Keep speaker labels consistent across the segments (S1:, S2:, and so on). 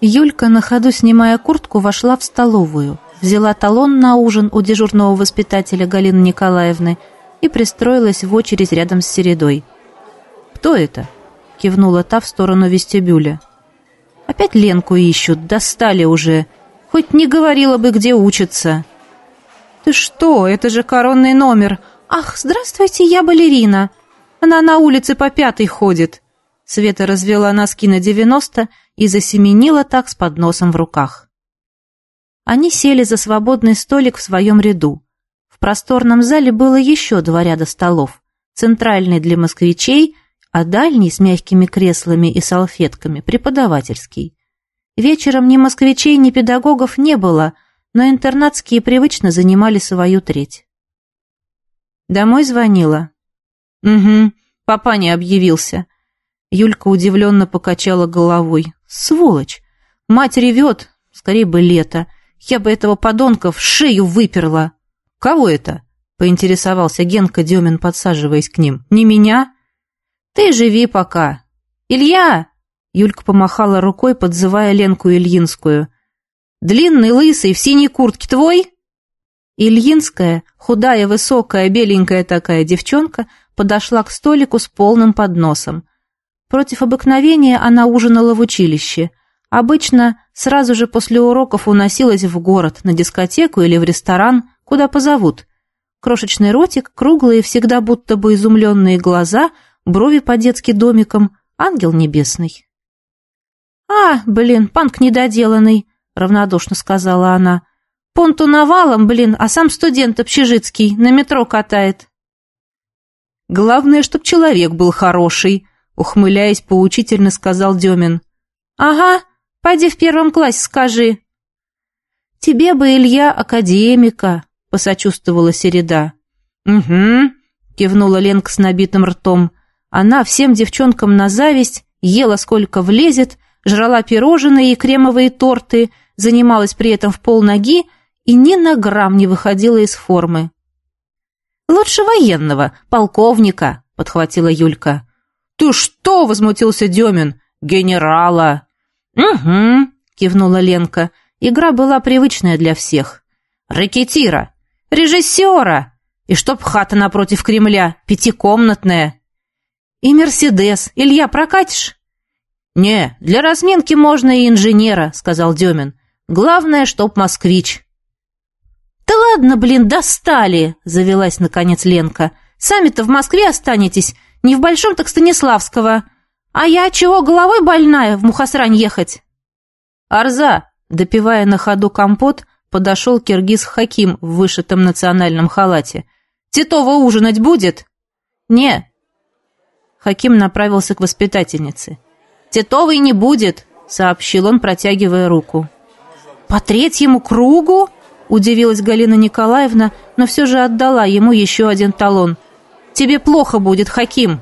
S1: Юлька, на ходу снимая куртку, вошла в столовую, взяла талон на ужин у дежурного воспитателя Галины Николаевны и пристроилась в очередь рядом с Середой. «Кто это?» — кивнула та в сторону вестибюля. «Опять Ленку ищут, достали уже. Хоть не говорила бы, где учатся». «Ты что, это же коронный номер. Ах, здравствуйте, я балерина. Она на улице по пятой ходит». Света развела носки на девяносто и засеменила так с подносом в руках. Они сели за свободный столик в своем ряду. В просторном зале было еще два ряда столов. Центральный для москвичей, а дальний с мягкими креслами и салфетками преподавательский. Вечером ни москвичей, ни педагогов не было, но интернатские привычно занимали свою треть. Домой звонила. «Угу, папа не объявился. Юлька удивленно покачала головой. «Сволочь! Мать ревет! Скорее бы лето! Я бы этого подонка в шею выперла!» «Кого это?» — поинтересовался Генка Демин, подсаживаясь к ним. «Не меня?» «Ты живи пока!» «Илья!» — Юлька помахала рукой, подзывая Ленку Ильинскую. «Длинный, лысый, в синей куртке твой?» Ильинская, худая, высокая, беленькая такая девчонка, подошла к столику с полным подносом. Против обыкновения она ужинала в училище. Обычно сразу же после уроков уносилась в город, на дискотеку или в ресторан, куда позовут. Крошечный ротик, круглые, всегда будто бы изумленные глаза, брови по-детски домиком, ангел небесный. «А, блин, панк недоделанный», — равнодушно сказала она. «Понту навалом, блин, а сам студент общежитский, на метро катает».
S2: «Главное, чтоб человек был хороший», Ухмыляясь поучительно, сказал Демин.
S1: «Ага, пойди в первом классе скажи». «Тебе бы, Илья, академика», — посочувствовала Середа.
S2: «Угу», — кивнула Ленка с набитым ртом.
S1: Она всем девчонкам на зависть, ела сколько влезет, жрала пирожные и кремовые торты, занималась при этом в полноги и ни на грамм не выходила из формы.
S2: «Лучше военного, полковника», — подхватила Юлька.
S1: «Ты что?» — возмутился Демин.
S2: «Генерала!»
S1: «Угу», — кивнула Ленка. Игра была привычная для всех.
S2: «Ракетира! Режиссера! И чтоб хата напротив Кремля, пятикомнатная!»
S1: «И Мерседес! Илья, прокатишь?»
S2: «Не, для разминки можно и инженера», — сказал Демин. «Главное, чтоб москвич».
S1: «Да ладно, блин, достали!» — завелась наконец Ленка. «Сами-то в Москве останетесь, не в Большом, так Станиславского. А я чего, головой больная, в Мухосрань ехать?»
S2: «Арза!» Допивая на ходу компот, подошел киргиз Хаким в вышитом национальном халате. «Титова ужинать будет?»
S1: «Не». Хаким направился к воспитательнице.
S2: «Титовой не будет», — сообщил он, протягивая руку.
S1: «По третьему кругу?» — удивилась Галина Николаевна, но все же отдала ему еще один талон — Тебе плохо будет, Хаким».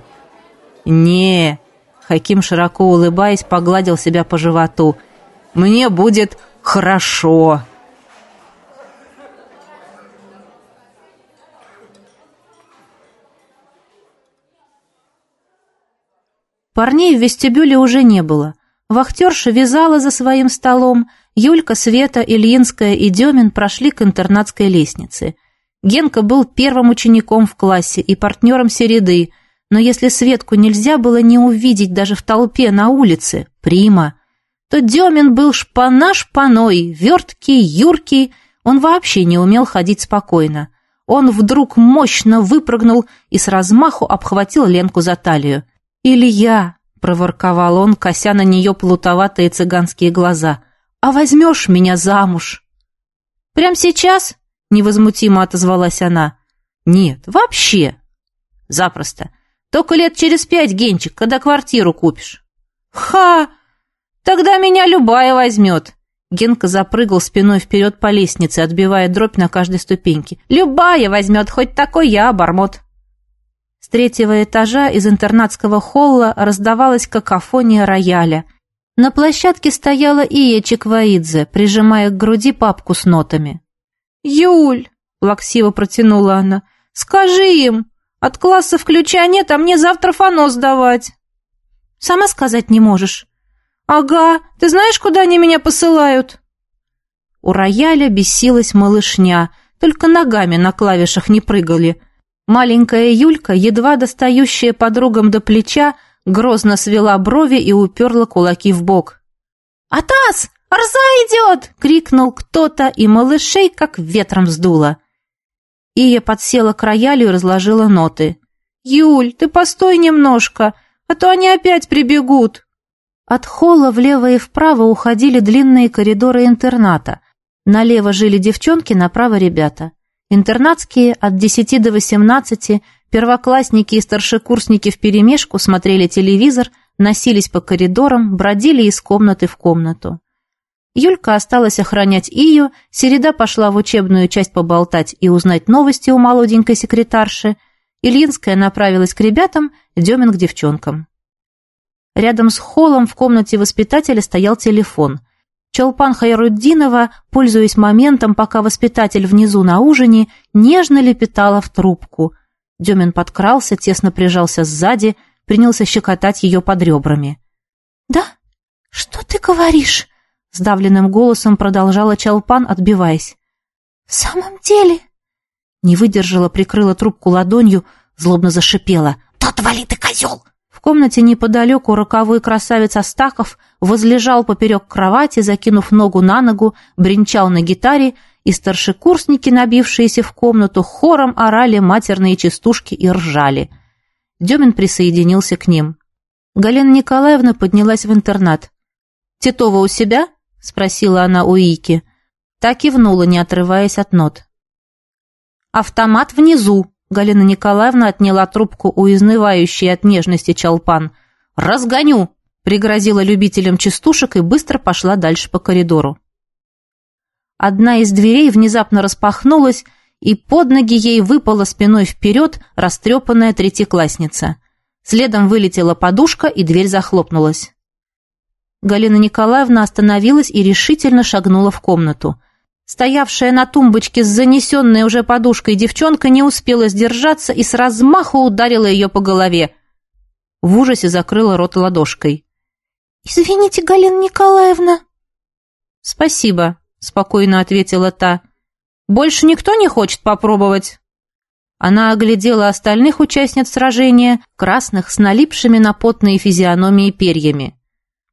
S2: «Не», — Хаким, широко улыбаясь, погладил себя по животу. «Мне будет хорошо».
S1: Парней в вестибюле уже не было. Вахтерша вязала за своим столом, Юлька, Света, Ильинская и Демин прошли к интернатской лестнице — Генка был первым учеником в классе и партнером Середы, но если Светку нельзя было не увидеть даже в толпе на улице, прима, то Демин был шпана-шпаной, верткий, юркий, он вообще не умел ходить спокойно. Он вдруг мощно выпрыгнул и с размаху обхватил Ленку за талию. «Илья!» — проворковал он, кося на нее плутоватые цыганские глаза. «А возьмешь меня замуж?» «Прям сейчас?» Невозмутимо отозвалась она. «Нет, вообще!» «Запросто. Только лет через пять, Генчик, когда квартиру купишь». «Ха! Тогда меня любая возьмет!» Генка запрыгал спиной вперед по лестнице, отбивая дробь на каждой ступеньке. «Любая возьмет, хоть такой я, обормот!» С третьего этажа из интернатского холла раздавалась какофония рояля. На площадке стояла Ия Чеквоидзе, прижимая к груди папку с нотами.
S3: «Юль!» — плаксиво протянула она. «Скажи им! От класса ключа нет, а мне завтра фано сдавать!»
S1: «Сама сказать не можешь?»
S3: «Ага, ты знаешь, куда они меня посылают?»
S1: У рояля бесилась малышня, только ногами на клавишах не прыгали. Маленькая Юлька, едва достающая подругам до плеча, грозно свела брови и уперла кулаки в бок.
S3: «Атас! Арза идет!» — крикнул кто-то, и малышей как ветром сдуло.
S1: Ия подсела к роялю и разложила ноты.
S3: «Юль, ты постой немножко, а то они опять прибегут!»
S1: От холла влево и вправо уходили длинные коридоры интерната. Налево жили девчонки, направо ребята. Интернатские от 10 до 18, первоклассники и старшекурсники вперемешку смотрели телевизор, носились по коридорам, бродили из комнаты в комнату. Юлька осталась охранять Ию, Середа пошла в учебную часть поболтать и узнать новости у молоденькой секретарши, Ильинская направилась к ребятам, Демин к девчонкам. Рядом с холлом в комнате воспитателя стоял телефон. Чолпан Хайруддинова, пользуясь моментом, пока воспитатель внизу на ужине, нежно лепетала в трубку. Демин подкрался, тесно прижался сзади, принялся щекотать ее под ребрами.
S3: «Да? Что ты говоришь?»
S1: Сдавленным голосом продолжала Чалпан, отбиваясь.
S3: «В самом деле?»
S1: Не выдержала, прикрыла трубку ладонью, злобно зашипела.
S3: «Тот вали ты, козел!»
S1: В комнате неподалеку роковой красавец Астахов возлежал поперек кровати, закинув ногу на ногу, бренчал на гитаре, и старшекурсники, набившиеся в комнату, хором орали матерные частушки и ржали. Демин присоединился к ним. Галина Николаевна поднялась в интернат. «Титова у себя?» — спросила она у Ики. Так и внула, не отрываясь от нот. «Автомат внизу», Галина Николаевна отняла трубку у изнывающей от нежности Чалпан. «Разгоню!» — пригрозила любителям частушек и быстро пошла дальше по коридору. Одна из дверей внезапно распахнулась, и под ноги ей выпала спиной вперед растрепанная третьеклассница. Следом вылетела подушка, и дверь захлопнулась. Галина Николаевна остановилась и решительно шагнула в комнату. Стоявшая на тумбочке с занесенной уже подушкой девчонка не успела сдержаться и с размаху ударила ее по голове. В ужасе закрыла рот ладошкой.
S3: «Извините, Галина Николаевна».
S1: «Спасибо», — спокойно ответила та. «Больше никто не хочет попробовать?» Она оглядела остальных участниц сражения, красных, с налипшими на потные физиономии перьями.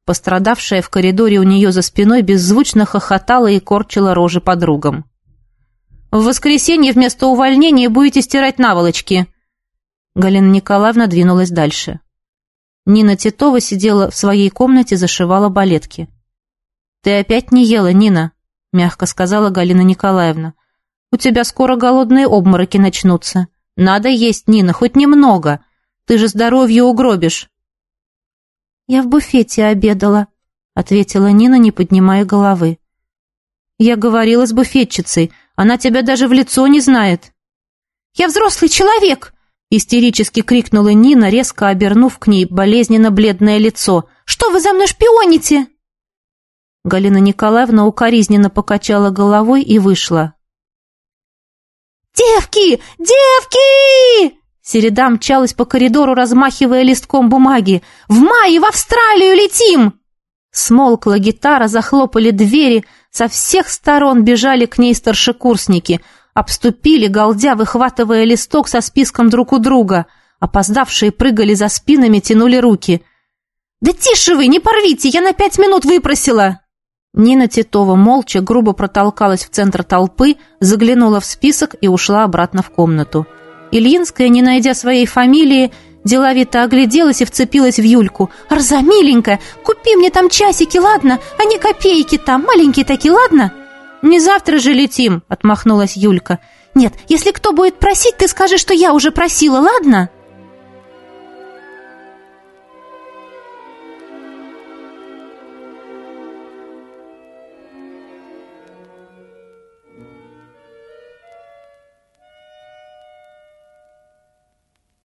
S1: Пострадавшая в коридоре у нее за спиной беззвучно хохотала и корчила рожи подругам. «В воскресенье вместо увольнения будете стирать наволочки!» Галина Николаевна двинулась дальше. Нина Титова сидела в своей комнате, зашивала балетки. «Ты опять не ела, Нина», — мягко сказала Галина Николаевна. «У тебя скоро голодные обмороки начнутся. Надо есть, Нина, хоть немного. Ты же здоровье угробишь».
S3: «Я в буфете обедала», — ответила Нина, не поднимая головы.
S1: «Я говорила с буфетчицей. Она тебя даже в лицо не знает».
S3: «Я взрослый человек!»
S1: — истерически крикнула Нина, резко обернув к ней болезненно бледное лицо.
S3: «Что вы за мной шпионите?»
S1: Галина Николаевна укоризненно покачала головой и вышла.
S3: «Девки! Девки!»
S1: Середа мчалась по коридору, размахивая листком бумаги.
S3: «В мае в Австралию летим!»
S1: Смолкла гитара, захлопали двери, со всех сторон бежали к ней старшекурсники, обступили, галдя, выхватывая листок со списком друг у друга. Опоздавшие прыгали за спинами, тянули руки.
S3: «Да тише вы, не порвите, я на пять минут выпросила!»
S1: Нина Титова молча, грубо протолкалась в центр толпы, заглянула в список и ушла обратно в комнату. Ильинская, не найдя своей фамилии, деловито огляделась и вцепилась в Юльку.
S3: «Арза, миленькая, купи мне там часики, ладно? А не копейки там, маленькие такие, ладно?»
S1: «Не завтра же летим», — отмахнулась Юлька.
S3: «Нет, если кто будет просить, ты скажи, что я уже просила, ладно?»